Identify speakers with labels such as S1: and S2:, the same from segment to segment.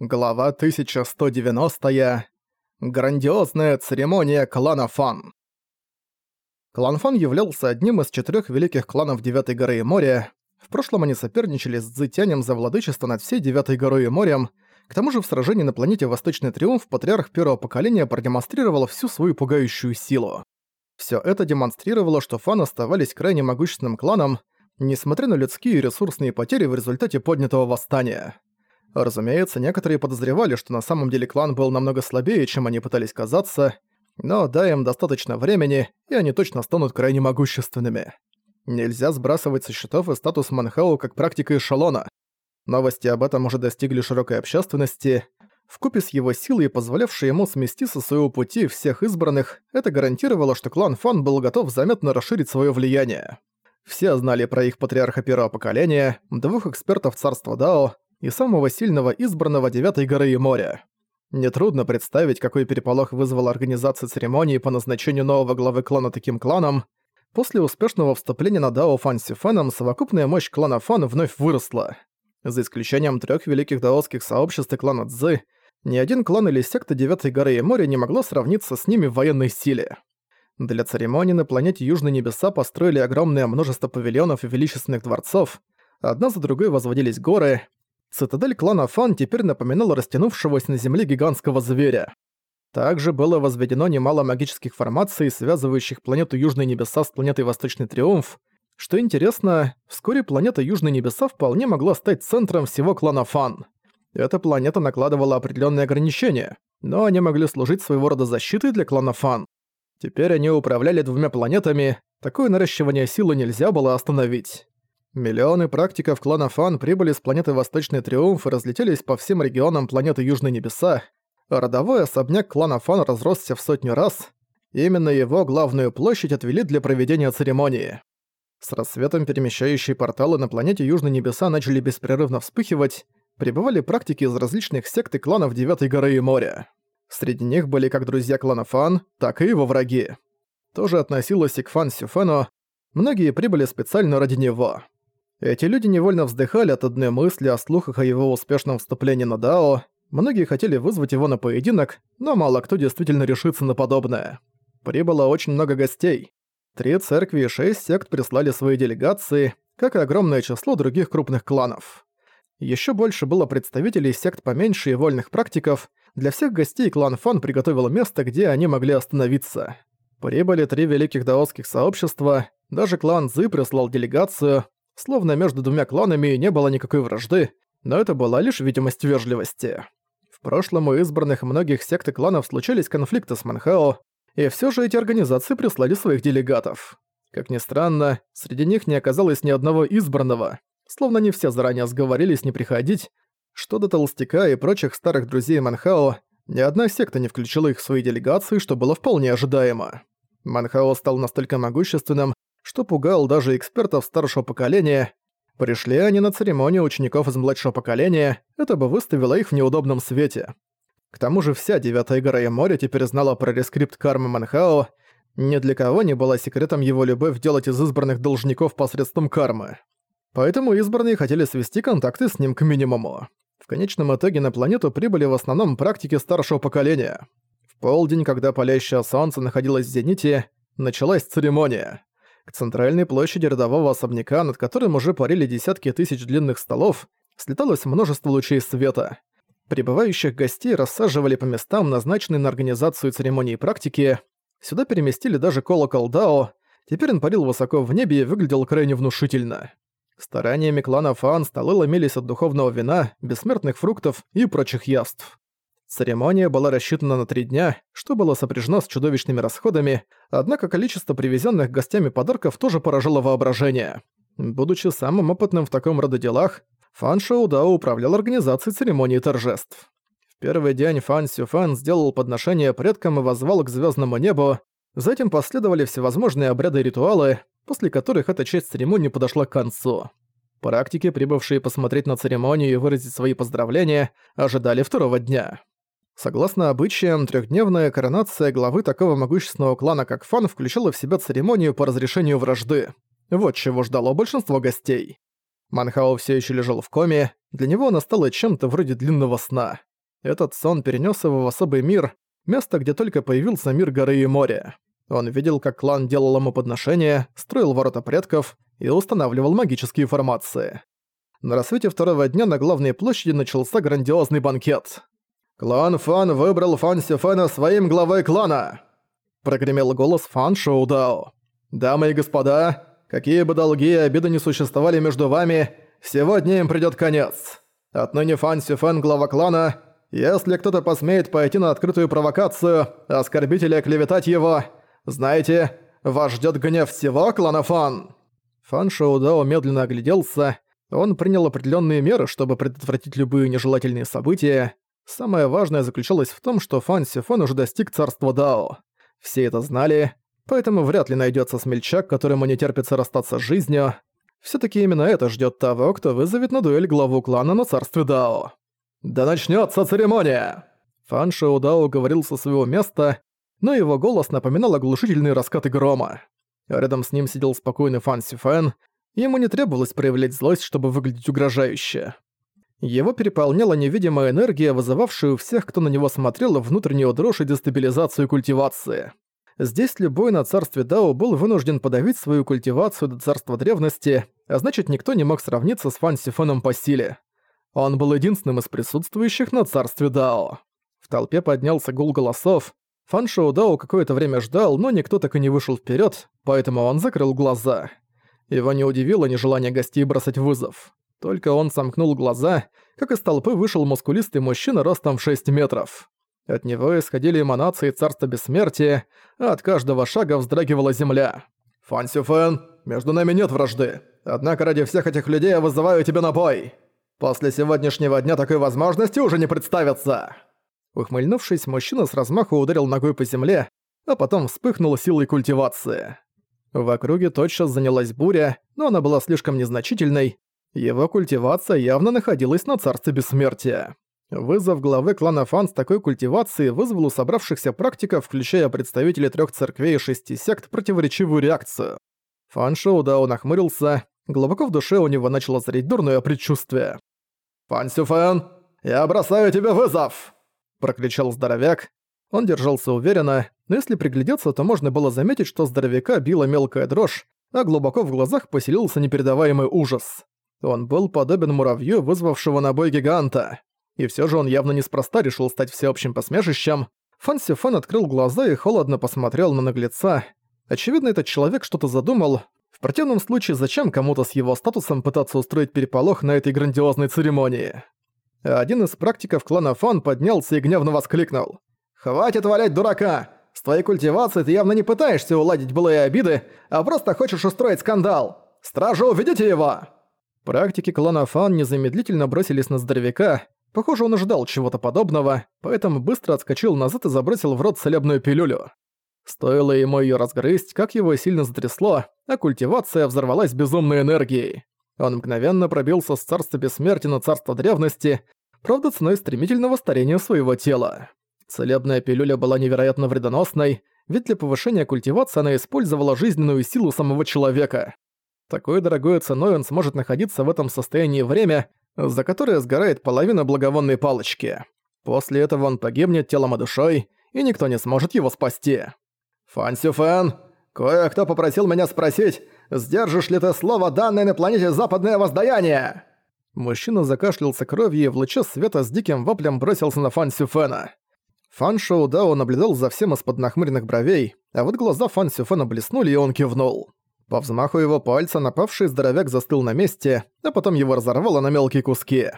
S1: Глава 1190. -я. Грандиозная церемония клана Фан. Клан Фан являлся одним из четырех великих кланов Девятой горы и моря. В прошлом они соперничали с Цзытянем за владычество над всей Девятой горой и морем. К тому же в сражении на планете Восточный Триумф патриарх первого поколения продемонстрировал всю свою пугающую силу. Все это демонстрировало, что Фан оставались крайне могущественным кланом, несмотря на людские и ресурсные потери в результате поднятого восстания. Разумеется, некоторые подозревали, что на самом деле клан был намного слабее, чем они пытались казаться, но дай им достаточно времени, и они точно станут крайне могущественными. Нельзя сбрасывать со счетов и статус Манхау как практика эшелона. Новости об этом уже достигли широкой общественности. Вкупе с его силой, позволявшей ему смести со своего пути всех избранных, это гарантировало, что клан Фан был готов заметно расширить свое влияние. Все знали про их патриарха первого поколения, двух экспертов царства Дао, и самого сильного избранного Девятой горы и моря. Нетрудно представить, какой переполох вызвала организация церемонии по назначению нового главы клана таким кланом. После успешного вступления на Дао Фан Сифеном совокупная мощь клана Фан вновь выросла. За исключением трех великих даосских сообществ и клана Цзы, ни один клан или секта Девятой горы и моря не могло сравниться с ними в военной силе. Для церемонии на планете Южные Небеса построили огромное множество павильонов и величественных дворцов, одна за другой возводились горы, Цитадель клана Фан теперь напоминала растянувшегося на земле гигантского зверя. Также было возведено немало магических формаций, связывающих планету Южные Небеса с планетой Восточный Триумф. Что интересно, вскоре планета Южные Небеса вполне могла стать центром всего клана Фан. Эта планета накладывала определенные ограничения, но они могли служить своего рода защитой для клана Фан. Теперь они управляли двумя планетами, такое наращивание силы нельзя было остановить. Миллионы практиков клана Фан прибыли с планеты Восточный Триумф и разлетелись по всем регионам планеты Южные Небеса. Родовой особняк клана Фан разросся в сотню раз. Именно его главную площадь отвели для проведения церемонии. С рассветом перемещающие порталы на планете Южные Небеса начали беспрерывно вспыхивать, прибывали практики из различных сект и кланов Девятой горы и моря. Среди них были как друзья клана Фан, так и его враги. Тоже относилось и к Фан Сюфену, многие прибыли специально ради него. Эти люди невольно вздыхали от одной мысли о слухах о его успешном вступлении на Дао. Многие хотели вызвать его на поединок, но мало кто действительно решится на подобное. Прибыло очень много гостей. Три церкви и шесть сект прислали свои делегации, как и огромное число других крупных кланов. Еще больше было представителей сект поменьше и вольных практиков. Для всех гостей клан Фан приготовил место, где они могли остановиться. Прибыли три великих даосских сообщества, даже клан Зы прислал делегацию, словно между двумя кланами не было никакой вражды, но это была лишь видимость вежливости. В прошлом у избранных многих сект и кланов случались конфликты с Манхао, и все же эти организации прислали своих делегатов. Как ни странно, среди них не оказалось ни одного избранного, словно не все заранее сговорились не приходить. Что до Толстяка и прочих старых друзей Манхао, ни одна секта не включила их в свои делегации, что было вполне ожидаемо. Манхао стал настолько могущественным, что пугал даже экспертов старшего поколения. Пришли они на церемонию учеников из младшего поколения, это бы выставило их в неудобном свете. К тому же вся Девятая гора и море теперь знала про рескрипт кармы Манхао, ни для кого не было секретом его любовь делать из избранных должников посредством кармы. Поэтому избранные хотели свести контакты с ним к минимуму. В конечном итоге на планету прибыли в основном практики старшего поколения. В полдень, когда палящее солнце находилось в зените, началась церемония. К центральной площади родового особняка, над которым уже парили десятки тысяч длинных столов, слеталось множество лучей света. Прибывающих гостей рассаживали по местам, назначенные на организацию церемонии практики. Сюда переместили даже колокол Дао. Теперь он парил высоко в небе и выглядел крайне внушительно. Стараниями клана Фан столы ломились от духовного вина, бессмертных фруктов и прочих яств. Церемония была рассчитана на три дня, что было сопряжено с чудовищными расходами, однако количество привезенных гостями подарков тоже поражало воображение. Будучи самым опытным в таком рода делах, Фан Шоу Дао управлял организацией церемонии торжеств. В первый день Фан Сюфан сделал подношение предкам и возвал к звездному небу, затем последовали всевозможные обряды и ритуалы, после которых эта часть церемонии подошла к концу. Практики, прибывшие посмотреть на церемонию и выразить свои поздравления, ожидали второго дня. Согласно обычаям, трехдневная коронация главы такого могущественного клана, как Фан, включала в себя церемонию по разрешению вражды. Вот чего ждало большинство гостей. Манхао все еще лежал в коме, для него она стала чем-то вроде длинного сна. Этот сон перенес его в особый мир, место, где только появился мир горы и моря. Он видел, как клан делал ему подношения, строил ворота предков и устанавливал магические формации. На рассвете второго дня на главной площади начался грандиозный банкет. «Клан Фан выбрал Фан Сюфена своим главой клана!» Прогремел голос Фан Шоудао. «Дамы и господа, какие бы долги и обиды не существовали между вами, сегодня им придёт конец. Отныне Фан Сюфен глава клана. Если кто-то посмеет пойти на открытую провокацию, оскорбить или оклеветать его, знаете, вас ждёт гнев всего клана Фан!» Фан Шоудао медленно огляделся. Он принял определённые меры, чтобы предотвратить любые нежелательные события, Самое важное заключалось в том, что Фан Сифон уже достиг царства Дао. Все это знали, поэтому вряд ли найдется смельчак, которому не терпится расстаться с жизнью. все таки именно это ждет того, кто вызовет на дуэль главу клана на царстве Дао. «Да начнется церемония!» Фан Шоу Дао говорил со своего места, но его голос напоминал оглушительные раскаты грома. Рядом с ним сидел спокойный Фан Сифен, ему не требовалось проявлять злость, чтобы выглядеть угрожающе. Его переполняла невидимая энергия, вызывавшая у всех, кто на него смотрел, внутреннюю дрожь и дестабилизацию культивации. Здесь любой на царстве Дао был вынужден подавить свою культивацию до царства древности, а значит никто не мог сравниться с Фан Сифоном по силе. Он был единственным из присутствующих на царстве Дао. В толпе поднялся гул голосов. Фан Шоу Дао какое-то время ждал, но никто так и не вышел вперед, поэтому он закрыл глаза. Его не удивило нежелание гостей бросать вызов. Только он сомкнул глаза, как из толпы вышел мускулистый мужчина ростом в 6 метров. От него исходили эманации царства бессмертия, а от каждого шага вздрагивала земля. «Фан Сюфен, между нами нет вражды. Однако ради всех этих людей я вызываю тебя на бой. После сегодняшнего дня такой возможности уже не представится!» Ухмыльнувшись, мужчина с размаху ударил ногой по земле, а потом вспыхнул силой культивации. В округе тотчас занялась буря, но она была слишком незначительной, его культивация явно находилась на царстве бессмертия. Вызов главы клана Фан с такой культивацией вызвал у собравшихся практиков, включая представителей трех церквей и шести сект, противоречивую реакцию. Фан Шоу Дао нахмурился, глубоко в душе у него начало зреть дурное предчувствие. «Фан Сюфэн, я бросаю тебе вызов!» – прокричал здоровяк. Он держался уверенно, но если приглядеться, то можно было заметить, что здоровяка била мелкая дрожь, а глубоко в глазах поселился непередаваемый ужас. Он был подобен муравью, вызвавшего на бой гиганта. И все же он явно неспроста решил стать всеобщим посмешищем. Фан Сифан открыл глаза и холодно посмотрел на наглеца. Очевидно, этот человек что-то задумал. В противном случае, зачем кому-то с его статусом пытаться устроить переполох на этой грандиозной церемонии? Один из практиков клана Фан поднялся и гневно воскликнул. «Хватит валять дурака! С твоей культивацией ты явно не пытаешься уладить былые обиды, а просто хочешь устроить скандал! Стража, уведите его!» Практики клана Фан незамедлительно бросились на здоровяка. Похоже, он ожидал чего-то подобного, поэтому быстро отскочил назад и забросил в рот целебную пилюлю. Стоило ему её разгрызть, как его сильно затрясло, а культивация взорвалась безумной энергией. Он мгновенно пробился с царства бессмертия на царство древности, правда ценой стремительного старения своего тела. Целебная пилюля была невероятно вредоносной, ведь для повышения культивации она использовала жизненную силу самого человека. Такой дорогой ценой он сможет находиться в этом состоянии время, за которое сгорает половина благовонной палочки. После этого он погибнет телом и душой, и никто не сможет его спасти. «Фан Сюфэн, кое-кто попросил меня спросить, сдержишь ли ты слово, данное на планете Западное Воздаяние?» Мужчина закашлялся кровью и в луче света с диким воплем бросился на Фан Сюфэна. Фан Шоу Дао наблюдал за всем из-под нахмуренных бровей, а вот глаза Фан Сюфэна блеснули, и он кивнул. По взмаху его пальца напавший здоровяк застыл на месте, а потом его разорвало на мелкие куски.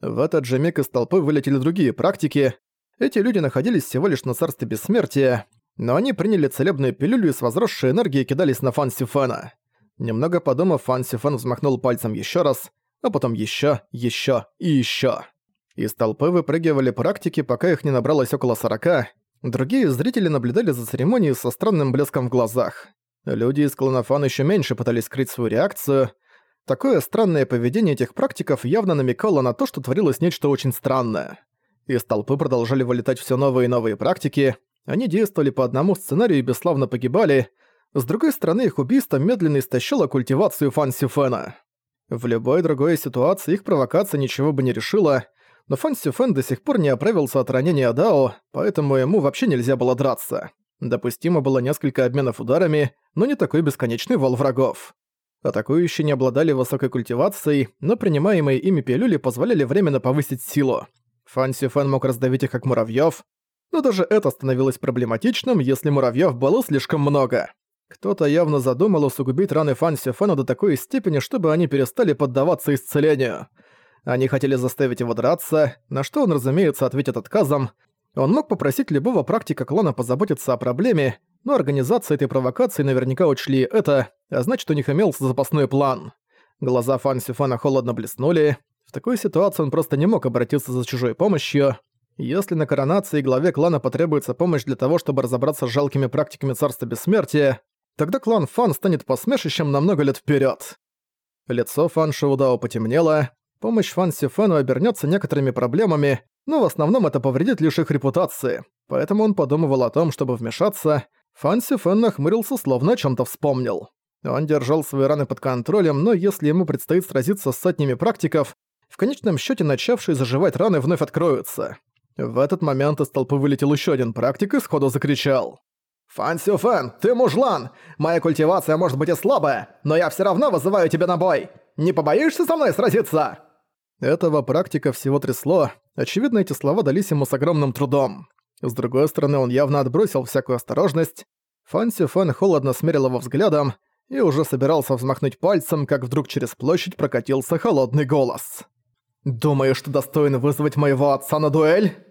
S1: В этот же миг из толпы вылетели другие практики. Эти люди находились всего лишь на царстве бессмертия, но они приняли целебную пилюлю и с возросшей энергией кидались на Фан Сюфена. Немного подумав, Фан Сюфен взмахнул пальцем еще раз, а потом еще, еще и еще. Из толпы выпрыгивали практики, пока их не набралось около сорока. Другие зрители наблюдали за церемонией со странным блеском в глазах. Люди из кланофан еще меньше пытались скрыть свою реакцию. Такое странное поведение этих практиков явно намекало на то, что творилось нечто очень странное. Из толпы продолжали вылетать все новые и новые практики. Они действовали по одному сценарию и бесславно погибали. С другой стороны, их убийство медленно истощило культивацию Фан Сюфена. В любой другой ситуации их провокация ничего бы не решила, но Фан Сюфен до сих пор не оправился от ранения Дао, поэтому ему вообще нельзя было драться. Допустимо было несколько обменов ударами, но не такой бесконечный вал врагов. Атакующие не обладали высокой культивацией, но принимаемые ими пилюли позволяли временно повысить силу. Фан Сюфен мог раздавить их как муравьёв, но даже это становилось проблематичным, если муравьёв было слишком много. Кто-то явно задумал усугубить раны Фан Сюфена до такой степени, чтобы они перестали поддаваться исцелению. Они хотели заставить его драться, на что он, разумеется, ответит отказом. Он мог попросить любого практика клана позаботиться о проблеме, но организация этой провокации наверняка учли это, а значит, у них имелся запасной план. Глаза Фан Сюфана холодно блеснули. В такой ситуации он просто не мог обратиться за чужой помощью. Если на коронации главе клана потребуется помощь для того, чтобы разобраться с жалкими практиками Царства Бессмертия, тогда клан Фан станет посмешищем на много лет вперед. Лицо Фан Шоудао потемнело, Помощь Фан Сюфену обернется некоторыми проблемами, но в основном это повредит лишь их репутации. Поэтому он подумывал о том, чтобы вмешаться. Фан Сюфен нахмурился, словно о чем то вспомнил. Он держал свои раны под контролем, но если ему предстоит сразиться с сотнями практиков, в конечном счете начавшие заживать раны вновь откроются. В этот момент из толпы вылетел еще один практик и сходу закричал. «Фан Сюфен, ты мужлан! Моя культивация может быть и слабая, но я все равно вызываю тебя на бой! Не побоишься со мной сразиться?» Этого практика всего трясло, очевидно, эти слова дались ему с огромным трудом. С другой стороны, он явно отбросил всякую осторожность. Фан Сюфэн холодно смерил его взглядом и уже собирался взмахнуть пальцем, как вдруг через площадь прокатился холодный голос. «Думаешь, что достоин вызвать моего отца на дуэль?»